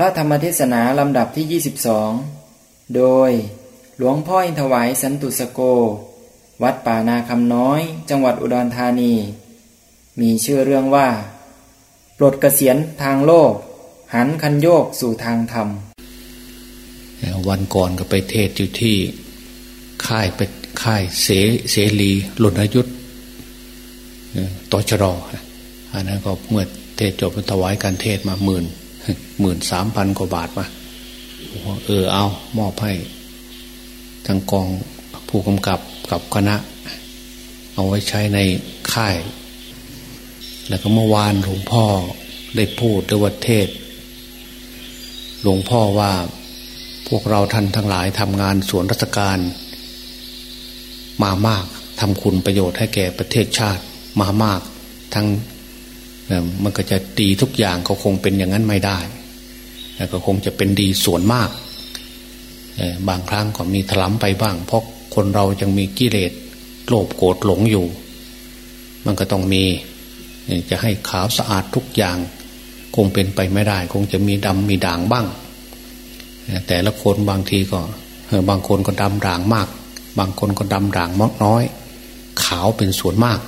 ระธรรมเทศนาลำดับที่ 22 โดยหลวงพ่ออินทวายสันตุสโก วัดป่านาคำน้อย จังหวัดอุดรธานี มีชื่อเรื่องว่า ปลดเกษียณทางโลก หันคันโยกสู่ทางธรรม วันก่อนก็ไปเทศอยู่ที่ ค่ายไปค่ายเสเสรีลุนยุทธตชรอันนั้นก็เมื่อเทศจบถวายการเทศมาหมื่น หมื่นสามพันกว่าบาทมาเออเอา มอบให้ทางกองผู้กำกับกับคณะ เอาไว้ใช้ในค่าย แล้วก็เมื่อวานหลวงพ่อได้พูดด้วยวัดเทศ หลวงพ่อว่าพวกเราท่านทั้งหลายทำงานสวนราชการ มามากทำคุณประโยชน์ให้แก่ประเทศชาติมามากทั้ง มันก็จะดีทุกอย่างก็คงเป็นอย่างนั้นไม่ได้แต่ก็คงจะเป็นดีส่วนมาก บางครั้งก็มีถลำไปบ้าง เพราะคนเรายังมีกิเลสโลภโกรธหลงอยู่ มันก็ต้องมีจะให้ขาวสะอาดทุกอย่าง คงเป็นไปไม่ได้ คงจะมีดำมีด่างบ้าง แต่ละคนบางทีก็บางคนก็ดำด่างมาก บางคนก็ดำด่างมากน้อย ขาวเป็นส่วนมาก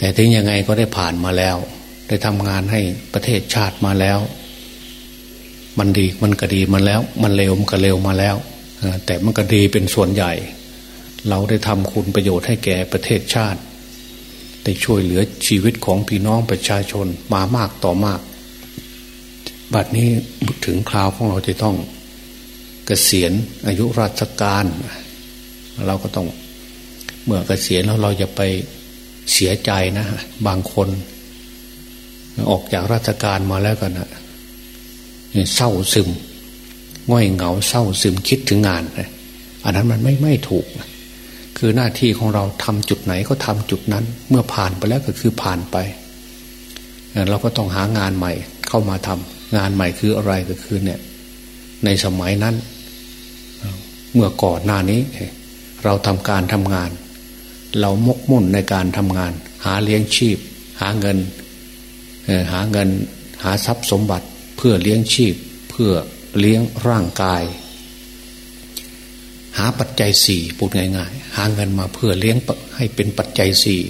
แต่ถึงยังไงก็ได้ผ่านมาแล้ว ได้ทำงานให้ประเทศชาติมาแล้ว มันดีมันก็ดีมาแล้ว มันเร็วมันก็เร็วมาแล้วแต่มันก็ดีเป็นส่วนใหญ่ เราได้ทำคุณประโยชน์ให้แก่ประเทศชาติ ได้ช่วยเหลือชีวิตของพี่น้องประชาชนมามากต่อมาก บัดนี้ถึงคราวของเราจะต้องเกษียณอายุราชการ เราก็ต้องเมื่อเกษียณแล้วเราจะไป เสียใจนะ บางคน ออกจากราชการมาแล้วกันนะเศร้าซึมง่อยเหงาเศร้าซึมคิดถึงงานอันนั้นมันไม่ไม่ถูก คือหน้าที่ของเราทำจุดไหนก็ทำจุดนั้น เมื่อผ่านไปแล้วก็คือผ่านไป เราก็ต้องหางานใหม่เข้ามาทำงานใหม่คืออะไรก็คือเนี่ย ในสมัยนั้น เมื่อก่อนหน้านี้ เราทำการทำงาน เรามกมุ่นในการทำงาน หาเลี้ยงชีพ หาเงินหาเงินหาทรัพย์สมบัติเพื่อเลี้ยงชีพ เพื่อเลี้ยงร่างกาย หาปัจจัยสี่พูดง่ายๆ หาเงินมาเพื่อเลี้ยงให้เป็นปัจจัยสี่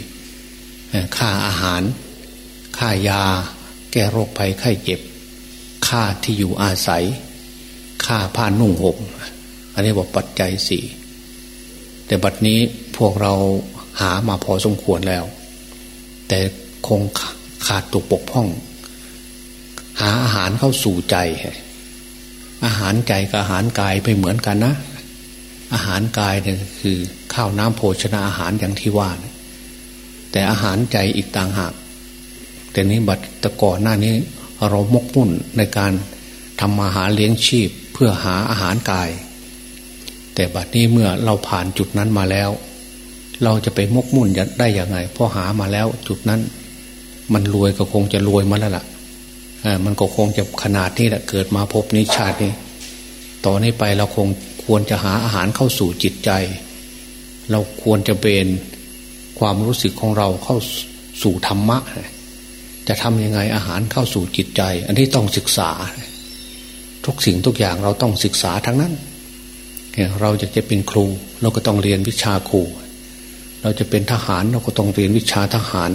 ค่าอาหาร ค่ายา แก้โรคภัยไข้เจ็บ ค่าที่อยู่อาศัย ค่าผ้านุ่งห่มอันนี้บอกปัจจัยสี่ แต่บัดนี้พวกเราหามาพอสมควรแล้ว แต่คงขาดตกปกพ่อง หาอาหารเข้าสู่ใจ อาหารใจกับอาหารกายไปเหมือนกันนะ อาหารกายเนี่ยคือข้าวน้ำโภชนาอาหารอย่างที่ว่า แต่อาหารใจอีกต่างหากแต่นี้บัดตะก่อนหน้านี้เรามกมุ่นในการทำอาหาเลี้ยงชีพเพื่อหาอาหารกาย แต่บัดนี้เมื่อเราผ่านจุดนั้นมาแล้ว เราจะไปมกมุ่นได้อย่างไงพอหามาแล้วจุดนั้น มันรวยก็คงจะรวยมาแล้วล่ะมันก็คงจะขนาดนี้แหละเกิดมาพบนิชาตินี้ต่อนนี้ไปเราคงควรจะหาอาหารเข้าสู่จิตใจ เราควรจะเป็นความรู้สึกของเราเข้าสู่ธรรมะ จะทำยังไงอาหารเข้าสู่จิตใจ อันนี้ต้องศึกษา ทุกสิ่งทุกอย่างเราต้องศึกษาทั้งนั้น เราจะจะเป็นครู เราก็ต้องเรียนวิชาครู เราจะเป็นทหารเราก็ต้องเรียนวิชาทหาร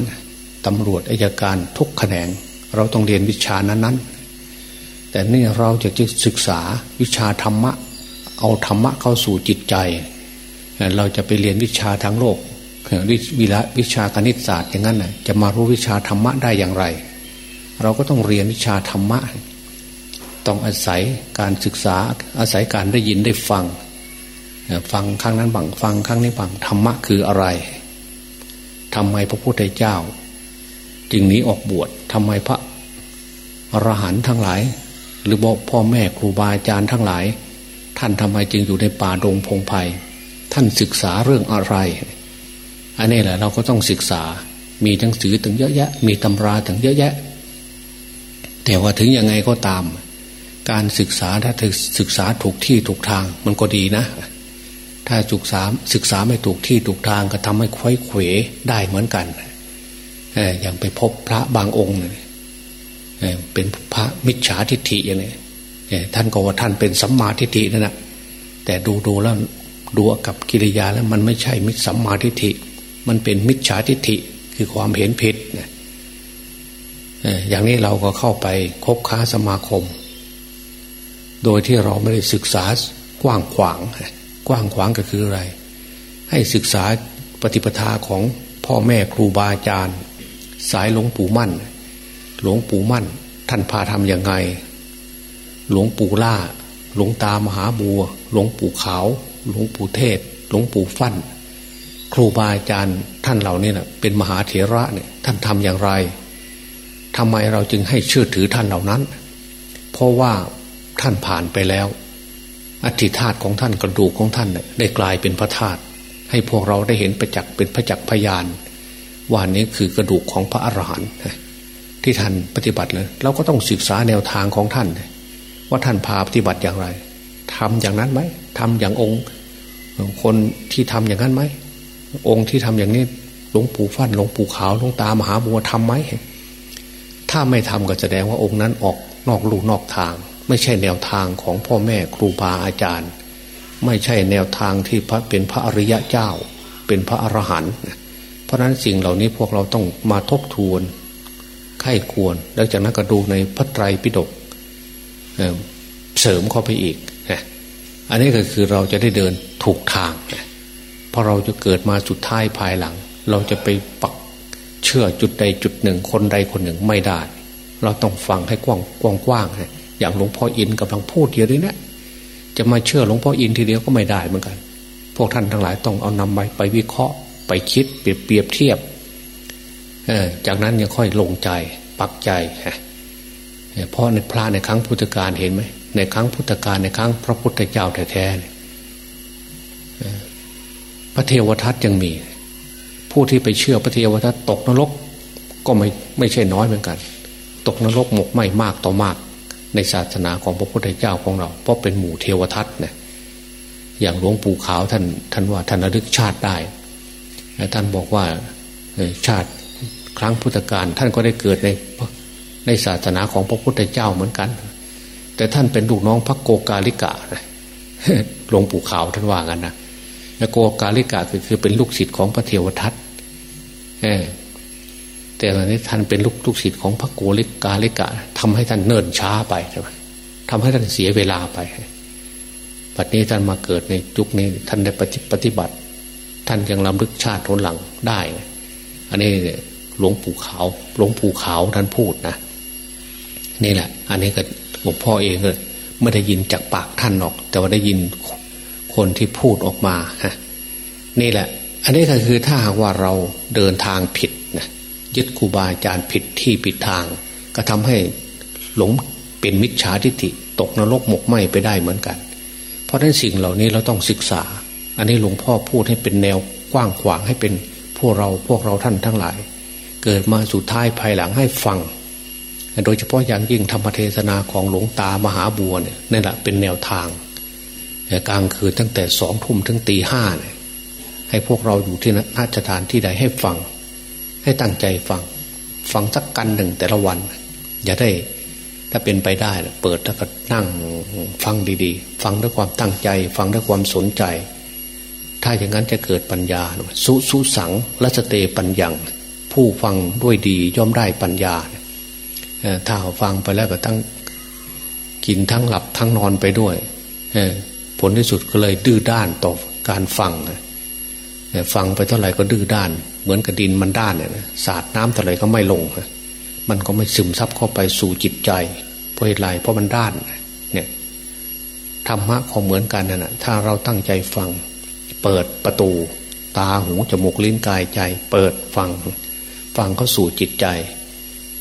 ตำรวจอายการทุกแขนง เราต้องเรียนวิชานั้นๆ แต่นี่เราจะจะศึกษาวิชาธรรมะ เอาธรรมะเข้าสู่จิตใจ เราจะไปเรียนวิชาทางโลกวิละวิชาคณิตศาสตร์อย่างนั้นนะจะมารู้วิชาธรรมะได้อย่างไร เราก็ต้องเรียนวิชาธรรมะ ต้องอาศัยการศึกษาอาศัยการได้ยินได้ฟัง ฟังครั้งนั้นบังฟังครั้งนี้บังธรรมะคืออะไรทำไมพระพุทธเจ้า จึงหนีออกบวชทำไมพระอรหันต์ทั้งหลาย หรือบอกพ่อแม่ครูบาอาจารย์ทั้งหลาย ท่านทำไมจึงอยู่ในป่าดงพงไพ่ท่านศึกษาเรื่องอะไร อันนี้แหละเราก็ต้องศึกษามีหนังสือถึงเยอะแยะ มีตำราถึงเยอะแยะ แต่ว่าถึงยังไงก็ตาม การศึกษาถ้าศึกษาถูกที่ถูกทางมันก็ดีนะ ถ้าศึกษาศึกษาไม่ถูกที่ถูกทางก็ทำให้ควยเขวได้เหมือนกันอย่างไปพบพระบางองค์เป็นพระมิจฉาทิฏฐิอย่างนี้ท่านก็ว่าท่านเป็นสัมมาทิฏฐินั่นแหะแต่ดูดูแล้วดูกับกิริยาแล้วมันไม่ใช่มิจสัมมาทิฏฐิ มันเป็นมิจฉาทิฏฐิคือความเห็นผิดอย่างนี้เราก็เข้าไปคบค้าสมาคม โดยที่เราไม่ได้ศึกษากว้างขวาง กว้างขวางก็คืออะไร ให้ศึกษาปฏิปทาของพ่อแม่ครูบาอาจารย์ สายหลวงปู่มั่น หลวงปู่มั่น ท่านพาทำอยังไง หลวงปู่ล่า หลวงตามหาบัว หลวงปู่ขาว หลวงปู่เทศ หลวงปู่ฟั่น ครูบาอาจารย์ท่านเหล่านี้นะเป็นมหาเถระเนี่ยท่านทำอย่างไรทำไมเราจึงให้เชื่อถือท่านเหล่านั้น เพราะว่าท่านผ่านไปแล้ว อธิธาตของท่านกระดูกของท่านได้กลายเป็นพระธาตุให้พวกเราได้เห็นประจักษ์เป็นพระจักษ์พยานว่านี้คือกระดูกของพระอรหันต์ที่ท่านปฏิบัติเลยเราก็ต้องศึกษาแนวทางของท่าน ว่าท่านพาปฏิบัติอย่างไรทำอย่างนั้นไหมทำอย่างองค์ คนที่ทำอย่างนั้นไหมองค์ที่ทำอย่างนี้หลวงปู่ฟั่นหลวงปู่ขาวหลวงตามหาบัวทำไหมถ้าไม่ทำก็แสดงว่าองค์นั้นออกนอกลูกนอกทาง ไม่ใช่แนวทางของพ่อแม่ครูบาอาจารย์ ไม่ใช่แนวทางที่พระเป็นพระอริยะเจ้า เป็นพระอรหันต์เพราะนั้นสิ่งเหล่านี้พวกเราต้องมาทบทวนไข้ควร แล้วจากนั้นก็ดูในพระไตรปิฎกเสริมเข้าไปอีก อันนี้ก็คือเราจะได้เดินถูกทาง เพราะเราจะเกิดมาสุดท้ายภายหลัง เราจะไปปักเชื่อจุดใดจุดหนึ่ง คนใดคนหนึ่งไม่ได้ เราต้องฟังให้กว้างกว้างกว้าง อย่างหลวงพ่ออินกำลังพูดเยอะเลยเนี่ยจะมาเชื่อหลวงพ่ออินทีเดียวก็ไม่ได้เหมือนกัน พวกท่านทั้งหลายต้องเอานำไปไปวิเคราะห์ ไปคิดเปรียบเปรียบเทียบเอจากนั้นยังค่อยลงใจปักใจเพราะในพระในครั้งพุทธกาลเห็นไหมในครั้งพุทธกาลในครั้งพระพุทธเจ้าแท้ๆพระเทวทัตยังมี ผู้ที่ไปเชื่อพระเทวทัตตกนรกก็ไม่ไม่ใช่น้อยเหมือนกัน ตกนรกหมกไหมมากต่อมาก ในศาสนาของพระพุทธเจ้าของเรา เพราะเป็นหมู่เทวทัตเนี่ยอย่างหลวงปู่ขาวท่านท่านว่าท่านระลึกชาติได้ท่านบอกว่าชาติครั้งพุทธกาลท่านก็ได้เกิดในในศาสนาของพระพุทธเจ้าเหมือนกัน แต่ท่านเป็นลูกน้องพระโกกาลิกะหลวงปู่ขาวท่านว่ากันนะโกกาลิกะคือคือเป็นลูกศิษย์ของพระเทวทัต แต่ตอนนี้ท่านเป็นลูกลูกศิษย์ของพระโกลิกาลิกะทำให้ท่านเนิ่นช้าไปใช่ไหมทำให้ท่านเสียเวลาไปปัจนี้ท่านมาเกิดในยุคนี้ท่านได้ปฏิบัติ ท่านยังลำลึกชาติทนหลังได้ อันนี้หลวงปู่ขาวหลวงปู่ขาวท่านพูดนะนี่แหละ อันนี้ก็หลวงพ่อเองเลยไม่ได้ยินจากปากท่านหรอก แต่ว่าได้ยินคนที่พูดออกมาฮะนี่แหละ อันนี้ก็คือถ้าหากว่าเราเดินทางผิดนะ ยึดครูบาอาจารย์ผิดที่ผิดทาง ก็ทำให้หลงเป็นมิจฉาทิฏฐิตกนรกหมกไหมไปได้เหมือนกัน เพราะฉะนั้นสิ่งเหล่านี้เราต้องศึกษา อันนี้หลวงพ่อพูดให้เป็นแนวกว้างขวางให้เป็นพวกเราพวกเราท่านทั้งหลาย เกิดมาสุดท้ายภายหลังให้ฟัง โดยเฉพาะอย่างยิ่งธรรมเทศนาของหลวงตามหาบัวเนี่ยนั่นแหละเป็นแนวทางกลางคืนตั้งแต่สองทุ่มถึงตีห้าเนี่ยให้พวกเราอยู่ที่นัสถานที่ใดให้ฟัง ให้ตั้งใจฟัง ฟังสักกันหนึ่งแต่ละวัน อย่าได้ ถ้าเป็นไปได้ เปิดแล้วก็นั่งฟังดีๆ ฟังด้วยความตั้งใจ ฟังด้วยความสนใจ ถ้าอย่างนั้นจะเกิดปัญญา สุสุสังรัชเตปัญญัง ผู้ฟังด้วยดีย่อมได้ปัญญา ถ้าฟังไปแล้วก็ทั้งกินทั้งหลับทั้งนอนไปด้วยผลที่สุดก็เลยดื้อด้านต่อการฟังฟังไปเท่าไหร่ก็ดื้อด้าน เหมือนกับดินมันด้านเนี่ยสาดน้ำเท่าไรก็ไม่ลง มันก็ไม่ซึมซับเข้าไปสู่จิตใจ เพราะเหตุไรเพราะมันด้านเนี่ยธรรมะของเหมือนกันนะถ้าเราตั้งใจฟัง เปิดประตู ตาหูจมูกลิ้นกายใจ เปิดฟัง ฟังเข้าสู่จิตใจ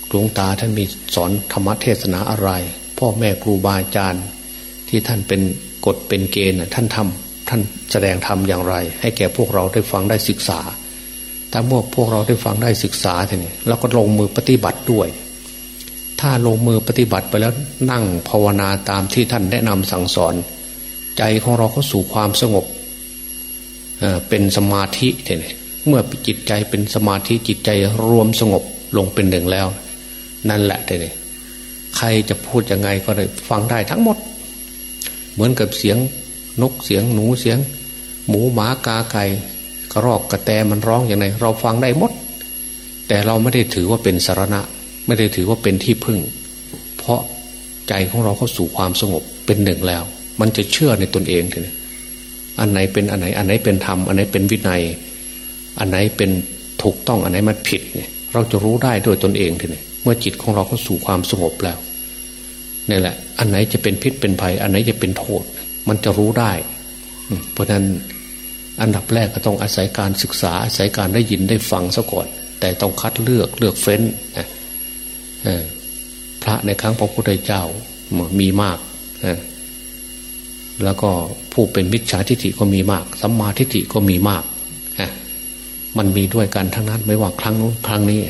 หลวงตาท่านมีสอนธรรมเทศนาอะไร พ่อแม่ครูบาอาจารย์ ที่ท่านเป็นกฎเป็นเกณฑ์ท่านทำท่านแสดงธรรมอย่างไร ให้แก่พวกเราได้ฟังได้ศึกษา ถ้าเมื่อพวกเราได้ฟังได้ศึกษาทีนี้เราก็ลงมือปฏิบัติด้วย ถ้าลงมือปฏิบัติไปแล้วนั่งภาวนาตามที่ท่านแนะนำสั่งสอน ใจของเราก็สู่ความสงบเป็นสมาธิทีนี้เมื่อจิตใจเป็นสมาธิจิตใจรวมสงบลงเป็นหนึ่งแล้ว นั่นแหละทีนี้รจะพูดยังไงก็ได้ฟังได้ทั้งหมด เหมือนกับเสียงนกเสียงหนูเสียง หมูหมากาไก่ กระรอกกระแตมันร้องอย่างไรเราฟังได้หมด แต่เราไม่ได้ถือว่าเป็นสารณะ ไม่ได้ถือว่าเป็นที่พึ่ง เพราะใจของเราเข้าสู่ความสงบเป็นหนึ่งแล้ว มันจะเชื่อในตนเองทีนี้อันไหนเป็นอันไหน อันไหนเป็นธรรม อันไหนเป็นวินัย อันไหนเป็นถูกต้องอันไหนมันผิดเนี่ย เราจะรู้ได้ด้วยตนเองทีนี้เมื่อจิตของเราเข้าสู่ความสงบแล้วนี่แหละ อันไหนจะเป็นพิษเป็นภัย อันไหนจะเป็นโทษ มันจะรู้ได้ เพราะนั้น อันดับแรกก็ต้องอาศัยการศึกษาอาศัยการได้ยินได้ฟังซะก่อน แต่ต้องคัดเลือกเลือกเฟ้นนะพระในครั้งพระพุทธเจ้ามีมากแล้วก็ผู้เป็นมิจฉาทิฏฐิก็มีมากสัมมาทิฏฐิก็มีมากมันมีด้วยกันทั้งนั้นไม่ว่าครั้งนู้นครั้งนี้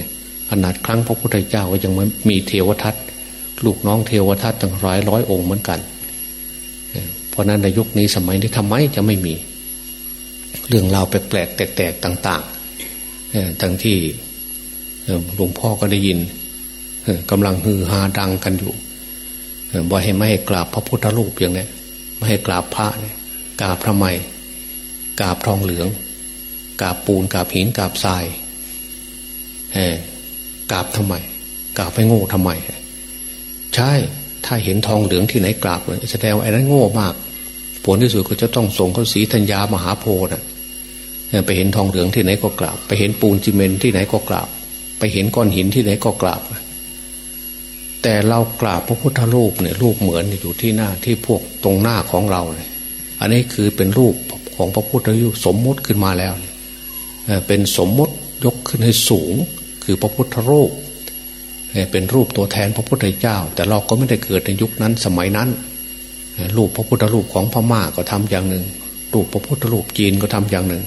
ขนาดครั้งพระพุทธเจ้าก็ยังมีเทวทัตลูกน้องเทวทัตตั้งร้อยร้อยองค์เหมือนกัน เพราะนั้นในยุคนี้สมัยนี้ทำไมจะไม่มี เรื่องราวแปลกๆแตกๆต่างๆทั้งที่หลวงพ่อก็ได้ยินกำลังฮือฮาดังกันอยู่บอกให้ไม่ให้กราบพระพุทธรูปอย่างนี้ไม่ให้กราบพระเนี่ยกราบพระไม่กราบทองเหลืองกราบปูนกราบหินกราบทรายกราบทำไมกราบไปโง่ทำไม ใช่ถ้าเห็นทองเหลืองที่ไหนกราบเลยแสดงว่าไอ้นั้นโง่มาก ผลที่สุดก็จะต้องส่งเขาสีธัญญามหาโพธิ์ ไปเห็นทองเหลืองที่ไหนก็กราบ ไปเห็นปูนซีเมนที่ไหนก็กราบ ไปเห็นก้อนหินที่ไหนก็กราบ แต่เรากราบพระพุทธรูปเนี่ยรูปเหมือนอยู่ที่หน้าที่พวกตรงหน้าของเราเนี่ยอันนี้คือเป็นรูปของพระพุทธรูปสมมติขึ้นมาแล้ว เป็นสมมติยกขึ้นให้สูง คือพระพุทธรูปเป็นรูปตัวแทนพระพุทธเจ้า แต่เราก็ไม่ได้เกิดในยุคนั้นสมัยนั้น รูปพระพุทธรูปของพม่าก็ทำอย่างหนึ่ง รูปพระพุทธรูปจีนก็ทำอย่างหนึ่ง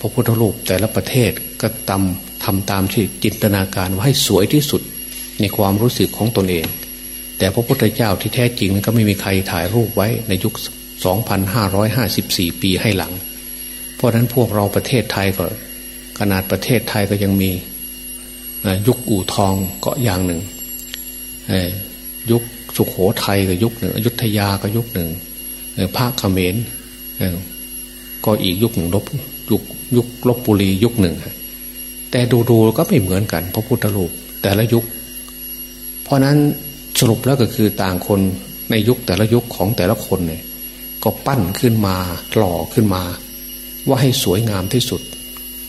พระพุทธรูปแต่ละประเทศก็ตำทำตามที่จินตนาการว่าให้สวยที่สุดในความรู้สึกของตนเอง แต่พระพุทธเจ้าที่แท้จริงก็ไม่มีใครถ่ายรูปไว้ในยุค 2554 ปีให้หลัง เพราะนั้นพวกเราประเทศไทยก็ ขนาดประเทศไทยก็ยังมียุคอู่ทองก็อย่างหนึ่งยุคสุขโขทัยก็ยุคหนึ่งอยุธยาก็ยุคหนึ่งภาคเขมรก็อีกยุคหนึ่งลบยุค ยุคลบบุรียุคหนึ่งแต่ดูดูก็ไม่เหมือนกันพระพุทธรูปแต่ละยุค เพราะนั้นสรุปแล้วก็คือต่างคนในยุคแต่ละยุคของแต่ละคนเนี่ยก็ปั้นขึ้นมาหล่อขึ้นมา ว่าให้สวยงามที่สุด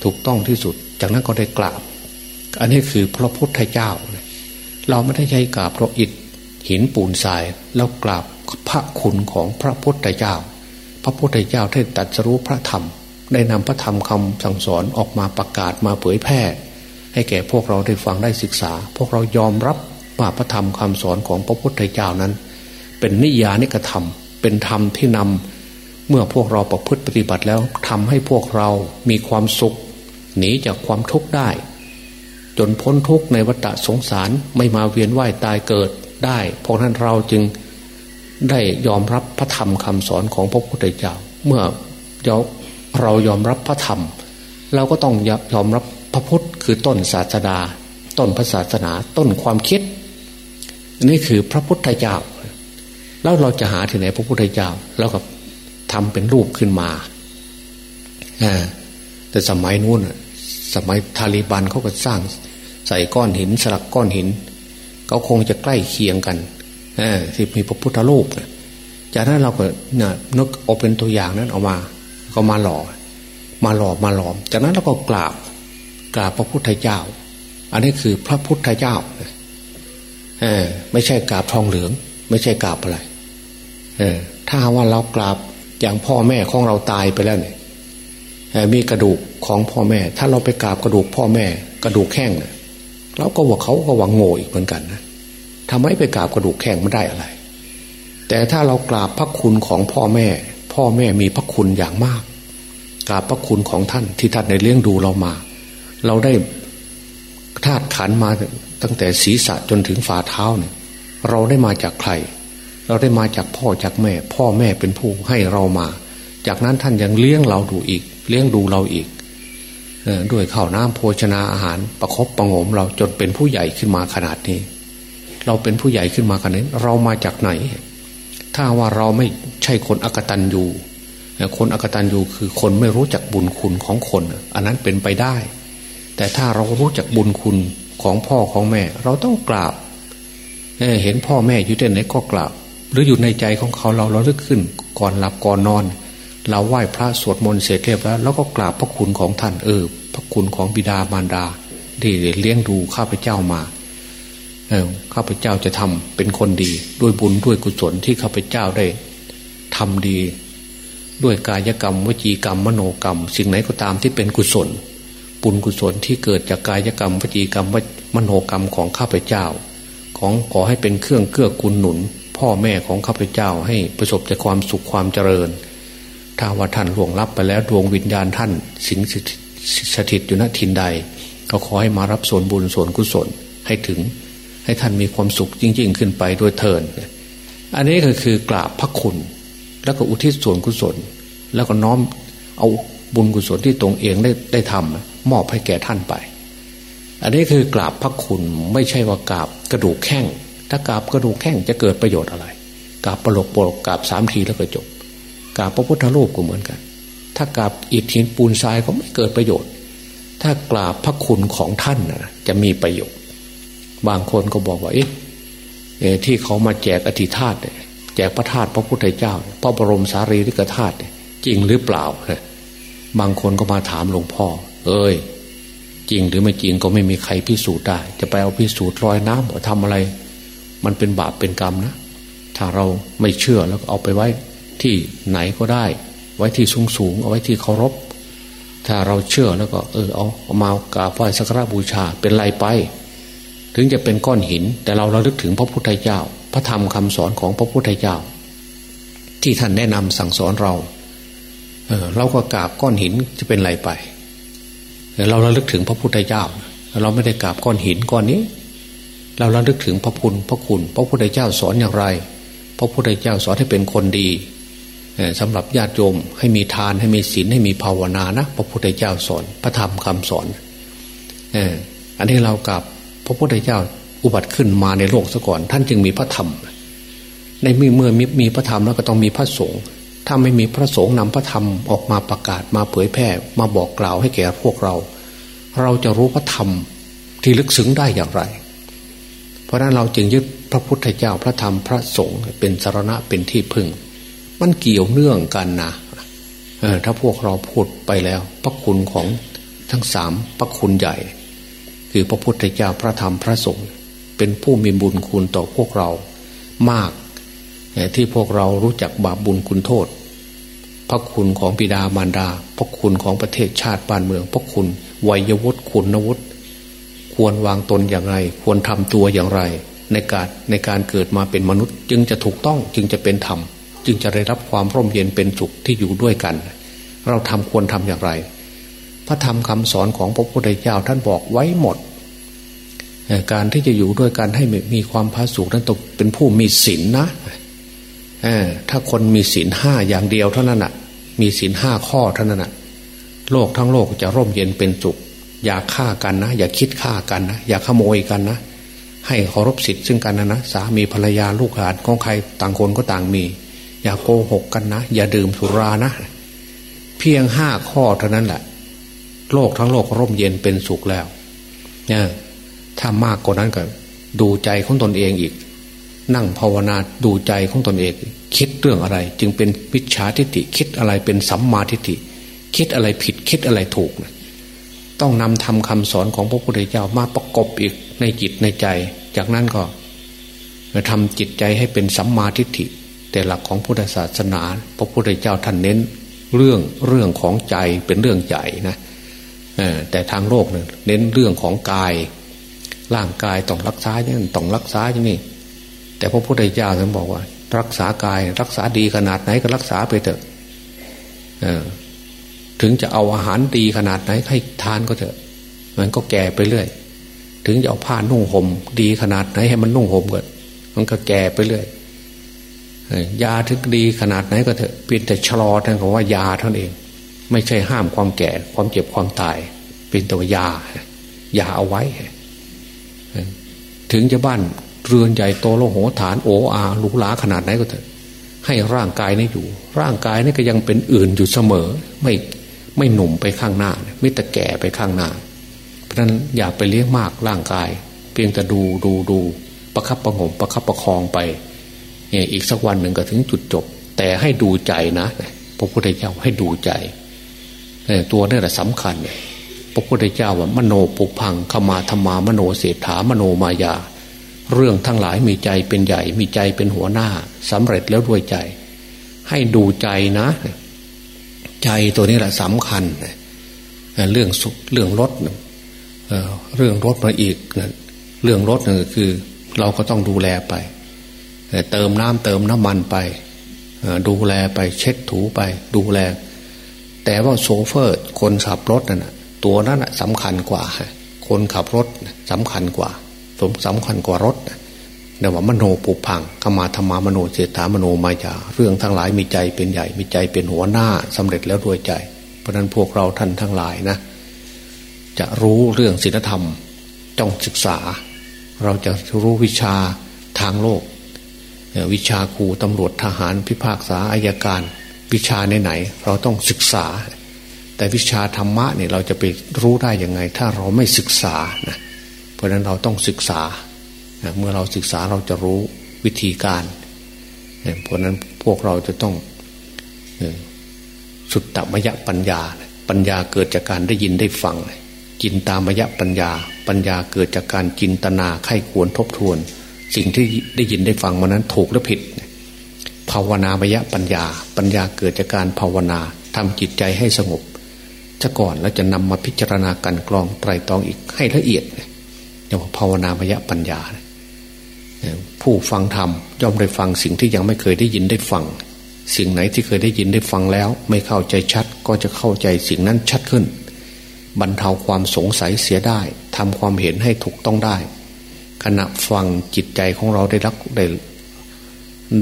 ถูกต้องที่สุด จากนั้นก็ได้กราบ อันนี้คือพระพุทธเจ้า เราไม่ได้ใช้กราบพระอิฐหินปูนทรายแล้วกราบพระคุณของพระพุทธเจ้า พระพุทธเจ้าท่านตัดสรู้พระธรรม ได้นำพระธรรมคำสั่งสอนออกมาประกาศมาเผยแพร่ ให้แก่พวกเราได้ฟังได้ศึกษา พวกเรายอมรับว่าพระธรรมคำสอนของพระพุทธเจ้านั้น เป็นนิยานิกธรรม เป็นธรรมที่นำเมื่อพวกเราประพฤติปฏิบัติแล้วทำให้พวกเรามีความสุข หนีจากความทุกข์ได้ จนพ้นทุกข์ในวัฏสงสารไม่มาเวียนว่ายตายเกิดได้ เพราะนั้นเราจึงได้ยอมรับพระธรรมคำสอนของพระพุทธเจ้า เมื่อเรา เรายอมรับพระธรรม เราก็ต้องยอมรับพระพุทธคือต้นศาสดา ต้นพระศาสนาต้นความคิด นี่คือพระพุทธเจ้า แล้วเราจะหาที่ไหนพระพุทธเจ้าแล้วกับทำเป็นรูปขึ้นมาแต่สมัยนู้นสมัยทาลิบันเขาก็สร้างใส่ก้อนหินสลักก้อนหินเขาคงจะใกล้เคียงกันที่มีพระพุทธรูปจากนั้นเราก็นึกเอาเป็นตัวอย่างนั้นออกมา ก็มาหล่อ มาหล่อมาหลอม จากนั้นเราก็กราบกราบพระพุทธเจ้า อันนี้คือพระพุทธเจ้าเออไม่ใช่กราบทองเหลือง ไม่ใช่กราบอะไร เออ ถ้าว่าเรากราบอย่างพ่อแม่ของเราตายไปแล้วเนี่ยมีกระดูกของพ่อแม่ ถ้าเราไปกราบกระดูกพ่อแม่ กระดูกแข้งเนี่ยเราก็ว่าเขาก็วังโง่อีกเหมือนกันนะทำไมไปกราบกระดูกแข้งไม่ได้อะไร แต่ถ้าเรากราบพระคุณของพ่อแม่ พ่อแม่มีพระคุณอย่างมากกราบพระคุณของท่านที่ท่านในเลี้ยงดูเรามา เราได้ธาตุขันมาตั้งแต่ศีรษะจนถึงฝ่าเท้าเนี่ย เราได้มาจากใคร เราได้มาจากพ่อจากแม่ พ่อแม่เป็นผู้ให้เรามา จากนั้นท่านยังเลี้ยงเราดูอีก เลี้ยงดูเราอีกด้วยข้าวน้ำโภชนาอาหารประครบประงมเราจนเป็นผู้ใหญ่ขึ้นมาขนาดนี้ เราเป็นผู้ใหญ่ขึ้นมาขนาดนี้ เรามาจากไหน ถ้าว่าเราไม่ใช่คนอกตันยูคนอกตันยูคือคนไม่รู้จักบุญคุณของคน อันนั้นเป็นไปได้ แต่ถ้าเรารู้จักบุญคุณของพ่อของแม่ เราต้องกราบเเห็นพ่อแม่อยู่ที่ไหนก็กราบ หรืออยู่ในใจของเขาเราเราลึกขึ้น ก่อนหลับก่อนนอน เราไหว้พระสวดมนต์เสร็จเรียบแล้วแล้วก็กราบพระคุณของท่านเออ พระคุณของบิดามารดาที่เลี้ยงดูข้าพเจ้ามา ข้าพเจ้าจะทำเป็นคนดี ด้วยบุญด้วยกุศลที่ข้าพเจ้าได้ทำดี ด้วยกายกรรมวจีกรรม มโนกรรม สิ่งไหนก็ตามที่เป็นกุศลบุญกุศลที่เกิดจากกายกรรมวจีกรรมมโนกรรมของข้าพเจ้า ของขอให้เป็นเครื่องเกื้อกูลหนุน พ่อแม่ของข้าพเจ้าให้ประสบแต่ความสุขความเจริญ ถ้าว่าท่านหลวงรับไปแล้วดวงวิญญาณท่านสิงสถิตอยู่ณทินใด ก็ขอให้มารับส่วนบุญส่วนกุศลให้ถึง ให้ท่านมีความสุขยิ่งๆ ขึ้นไปโดยเทินอันนี้ก็คือกราบพระคุณ แล้วก็อุทิศส่วนกุศล แล้วก็น้อมเอาบุญกุศลที่ตรงเองได้ได้ทำมอบให้แก่ท่านไป อันนี้คือกราบพระคุณไม่ใช่ว่ากราบกระดูกแข้งถ้ากราบกระดูกแข้งจะเกิดประโยชน์อะไรกราบปลกปลกกราบสามทีแล้วก็จบกราบพระพุทธรูปก็เหมือนกัน ถ้ากราบอิฐหินปูนทรายก็ไม่เกิดประโยชน์ ถ้ากราบพระคุณของท่านนะจะมีประโยชน์ บางคนก็บอกว่าเอ๊ะที่เขามาแจกอธิธาตแจกพระธาตุพระพุทธเจ้าพระบรมสารีริกธาตุจริงหรือเปล่าบางคนก็มาถามหลวงพ่อ เอ้ยจริงหรือไม่จริงก็ไม่มีใครพิสูจน์ได้ จะไปเอาพิสูจน์ลอยน้ำหรือทำอะไร มันเป็นบาปเป็นกรรมนะ ถ้าเราไม่เชื่อแล้วเอาไปไว้ที่ไหนก็ได้ ไว้ที่สูงสูงเอาไว้ที่เคารพ ถ้าเราเชื่อแล้วก็ เออเอาเอามากราบไหว้สักการบูชาเป็นไรไป ถึงจะเป็นก้อนหิน แต่เราระลึกถึงพระพุทธเจ้า พระธรรมคำสอนของพระพุทธเจ้า ที่ท่านแนะนำสั่งสอนเราเออเราก็กราบก้อนหินจะเป็นไรไปเราระลึกถึงพระพุทธเจ้า เราไม่ได้กราบก้อนหินก้อนนี้ เราระลึกถึงพระคุณพระคุณ พระพุทธเจ้าสอนอย่างไร พระพุทธเจ้าสอนให้เป็นคนดีสำหรับญาติโยมให้มีทานให้มีศีลให้มีภาวนานะ พระพุทธเจ้าสอนพระธรรมคำสอนอันนี้เรากับ ระพุทธเจ้าอุบัติขึ้นมาในโลกซะก่อน ท่านจึงมีพระธรรม ในเมื่อเมื่อมีพระธรรมแล้วก็ต้องมีพระสงฆ์ถ้าไม่มีพระสงฆ์นำพระธรรมออกมาประกาศมาเผยแพร่มาบอกกล่าวให้แก่พวกเรา เราจะรู้พระธรรมที่ลึกซึ้งได้อย่างไร เพราะนั้นเราจึงยึดพระพุทธเจ้าพระธรรมพระสงฆ์เป็นสารณะเป็นที่พึ่ง มันเกี่ยวเนื่องกันนะถ้าพวกเราพูดไปแล้ว พระคุณของทั้งสามพระคุณใหญ่ คือพระพุทธเจ้าพระธรรมพระสงฆ์เป็นผู้มีบุญคุณต่อพวกเรามากที่พวกเรารู้จักบาปบุญคุณโทษ พระคุณของบิดามารดา พระคุณของประเทศชาติบ้านเมือง พระคุณวัยวุฒิคุณนวุฒิควรวางตนอย่างไร ควรทำตัวอย่างไร ในการในการเกิดมาเป็นมนุษย์ จึงจะถูกต้องจึงจะเป็นธรรม จึงจะได้รับความร่มเย็นเป็นสุขที่อยู่ด้วยกัน เราทำควรทำอย่างไร ระธรรมคำสอนของพระพุทธเจ้าท่านบอกไว้หมด การที่จะอยู่ด้วยกันให้มีความพาสุขนั้นต้องเป็นผู้มีศีลนนะถ้าคนมีศีลห้าอย่างเดียวเท่านั้นน่ะ มีศีลห้าข้อเท่านั้นน่ะ โลกทั้งโลกจะร่มเย็นเป็นสุข อย่าฆ่ากันนะ อย่าคิดฆ่ากันนะ อย่าขโมยกันนะ ให้เคารพสิทธิ์ซึ่งกันนะนะ สามีภรรยาลูกหลานของใครต่างคนก็ต่างมี อย่าโกหกกันนะ อย่าดื่มสุรานะ เพียงห้าข้อเท่านั้นแหละ โลกทั้งโลกร่มเย็นเป็นสุขแล้วเนี่ยถ้ามากกว่านั้นก็ดูใจของตนเองอีก นั่งภาวนาดูใจของตนเอง คิดเรื่องอะไร จึงเป็นวิชาทิฏฐิคิดอะไรเป็นสัมมาทิฏฐิคิดอะไรผิดคิดอะไรถูกนะต้องนำทำคำสอนของพระพุทธเจ้ามาประกบอีกในจิตในใจ จากนั้นก็ทำจิตใจให้เป็นสัมมาทิฏฐิ แต่หลักของพุทธศาสนา พระพุทธเจ้าท่านเน้น เรื่องเรื่องของใจเป็นเรื่องใหญ่นะ แต่ทางโลกเนี่ยเน้นเรื่องของกาย ร่างกายต้องรักษาอย่างนี้ต้องรักษาอย่างนี้แต่พระพุทธเจ้าท่านบอกว่า รักษากายรักษาดีขนาดไหนก็รักษาไปเถอะถึงจะเอาอาหารดีขนาดไหนให้ทานก็เถอะ มันก็แก่ไปเรื่อย ถึงจะเอาผ้านุ่งห่มดีขนาดไหนให้มันนุ่งห่มก็มันก็แก่ไปเรื่อยยาถึงดีขนาดไหนก็เถอะเพียงแต่ชะลอท่านบอกว่ายาเท่านั้นเอง ไม่ใช่ห้ามความแก่ ความเจ็บความตาย เป็นตัวยา ยาเอาไว้ ถึงจะบ้านเรือนใหญ่โตโลโหฐานโออาลุกหลาขนาดไหนก็เถอะ ให้ร่างกายนี้อยู่ ร่างกายนี้ก็ยังเป็นอื่นอยู่เสมอ ไม่ไม่หนุ่มไปข้างหน้าไม่แต่แก่ไปข้างหน้า เพราะฉะนั้นอย่าไปเลี้ยงมากร่างกาย เพียงแต่ดูดูดูประคับประงมประคับประคองไปเนี่ยอีกสักวันหนึ่งก็ถึงจุดจบ แต่ให้ดูใจนะ พระพุทธเจ้าให้ดูใจ ตัวนี่แหละสำคัญ พระพุทธเจ้าว่ามโนปุพังขมาธรรมามโนเศรษฐามโนมายา เรื่องทั้งหลายมีใจเป็นใหญ่ มีใจเป็นหัวหน้าสำเร็จแล้วด้วยใจ ให้ดูใจนะ ใจตัวนี้แหละสำคัญ เรื่องสุเรื่องรถเรื่องรถมาอีกเรื่องรถนึงคือ เราก็ต้องดูแลไปเติมน้ำเติมน้ำมันไปดูแลไปเช็ดถูไป ดูแล แต่ว่าโซเฟอร์คนขับรถนั่นตัวนั้นสำคัญกว่า คนขับรถสำคัญกว่าสมสำคัญกว่ารถเรียกว่ามโนปุพังขมาธรรมามโนเจตามโนมายาเรื่องทั้งหลายมีใจเป็นใหญ่มีใจเป็นหัวหน้าสำเร็จแล้วด้วยใจ เพราะนั้นพวกเราท่านทั้งหลายนะ จะรู้เรื่องศีลธรรมจ้องศึกษา เราจะรู้วิชาทางโลก วิชาครูตำรวจทหารพิพากษาอายการ วิชาไหนๆเราต้องศึกษา แต่วิชาธรรมะเนี่ยเราจะไปรู้ได้ยังไง ถ้าเราไม่ศึกษานะเพราะฉะนั้นเราต้องศึกษาเมื่อเราศึกษาเราจะรู้วิธีการเพราะนั้นพวกเราจะต้องสุดตมยะปัญญา ปัญญาเกิดจากการได้ยินได้ฟัง จินตามยะปัญญา ปัญญาเกิดจากการจินตนาไข้ควรทบทวน สิ่งที่ได้ยินได้ฟังมานั้นถูกหรือผิด ภาวนามยปัญญา ปัญญาเกิดจากการภาวนาทำจิตใจให้สงบจะก่อนแล้วจะนำมาพิจารณากันกรองไตรตรองอีกให้ละเอียดเรียกว่าภาวนามยปัญญา ผู้ฟังธรรมย่อมได้ฟังสิ่งที่ยังไม่เคยได้ยินได้ฟัง สิ่งไหนที่เคยได้ยินได้ฟังแล้ว ไม่เข้าใจชัดก็จะเข้าใจสิ่งนั้นชัดขึ้น บรรเทาความสงสัยเสียได้ทำความเห็นให้ถูกต้องได้ ขณะฟังจิตใจของเราได้รับได้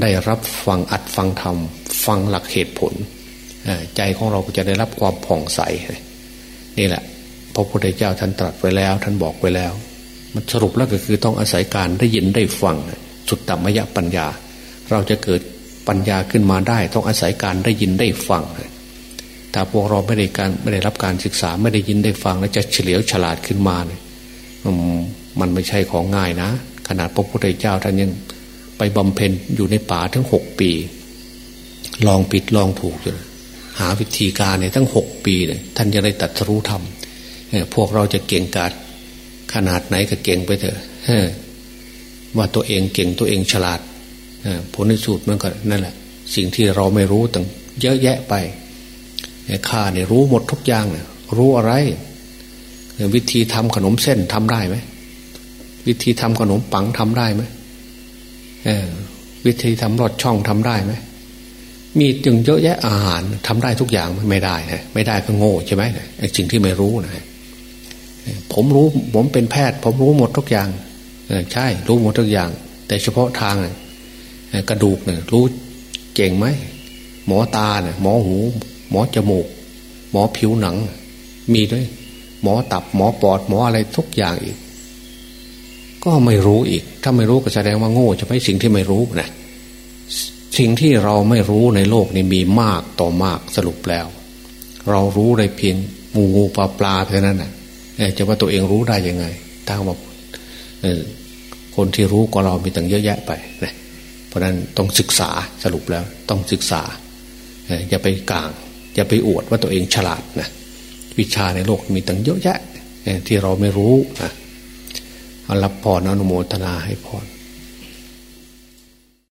ได้รับฟังอัดฟังธรรม ฟังหลักเหตุผล ใจของเราก็จะได้รับความผ่องใส นี่แหละ พระพุทธเจ้าท่านตรัสไว้แล้ว ท่านบอกไว้แล้ว มันสรุปแล้วก็คือต้องอาศัยการได้ยินได้ฟังสุดตมยปัญญา เราจะเกิดปัญญาขึ้นมาได้ ต้องอาศัยการได้ยินได้ฟังถ้าพวกเราไม่ได้การไม่ได้รับการศึกษาไม่ได้ยินได้ฟัง แล้วจะเฉลียวฉลาดขึ้นมาเนี่ยมันไม่ใช่ของง่ายนะ ขนาดพระพุทธเจ้าท่านยัง ไปบำเพ็ญอยู่ในป่าทั้งหกปี ลองผิดลองถูกอยู่หาวิธีการในทั้งหกปีเลยท่านจะได้ตัดรู้ธรรมพวกเราจะเก่งกาจขนาดไหนก็เก่งไปเถอะว่าตัวเองเก่งตัวเองฉลาดผลในสุดมันก็นั่นแหละ สิ่งที่เราไม่รู้ตั้งเยอะแยะไปข้าเนี่ยรู้หมดทุกอย่างเนี่ยรู้อะไร วิธีทำขนมเส้นทำได้ไหมวิธีทำขนมปังทำได้ไหม วิธีทำรอดช่องทำได้ไหมมีจึงเยอะแยะอาหารทำได้ทุกอย่างไม่ได้ฮะไม่ได้ก็โง่ใช่ไหมสิ่งที่ไม่รู้นะผมรู้ผมเป็นแพทย์ ผมรู้หมดทุกอย่างใช่รู้หมดทุกอย่าง แต่เฉพาะทางกระดูกเนี่ยรู้เก่งไหมหมอตาเนี่ยหมอหู หมอจมูก หมอผิวหนัง มีด้วย หมอตับหมอปอดหมออะไรทุกอย่างอีก ก็ไม่รู้อีก ถ้าไม่รู้ก็แสดงว่าโง่จะไม่สิ่งที่ไม่รู้นะสิ่งที่เราไม่รู้ในโลกนี้มีมากต่อมากสรุปแล้ว เรารู้ได้เพียงงูงูปลาปลาเท่านั้นนะจะว่าตัวเองรู้ได้ยังไงถ้าบอกคนที่รู้ก็เรามีตั้งเยอะแยะไปนะเพราะนั้นต้องศึกษาสรุปแล้ว ต้องศึกษาอย่าไปกลาง อย่าไปอวดว่าตัวเองฉลาดนะวิชาในโลกมีตั้งเยอะแยะที่เราไม่รู้นะ รับพรอนุโมทนาให้พร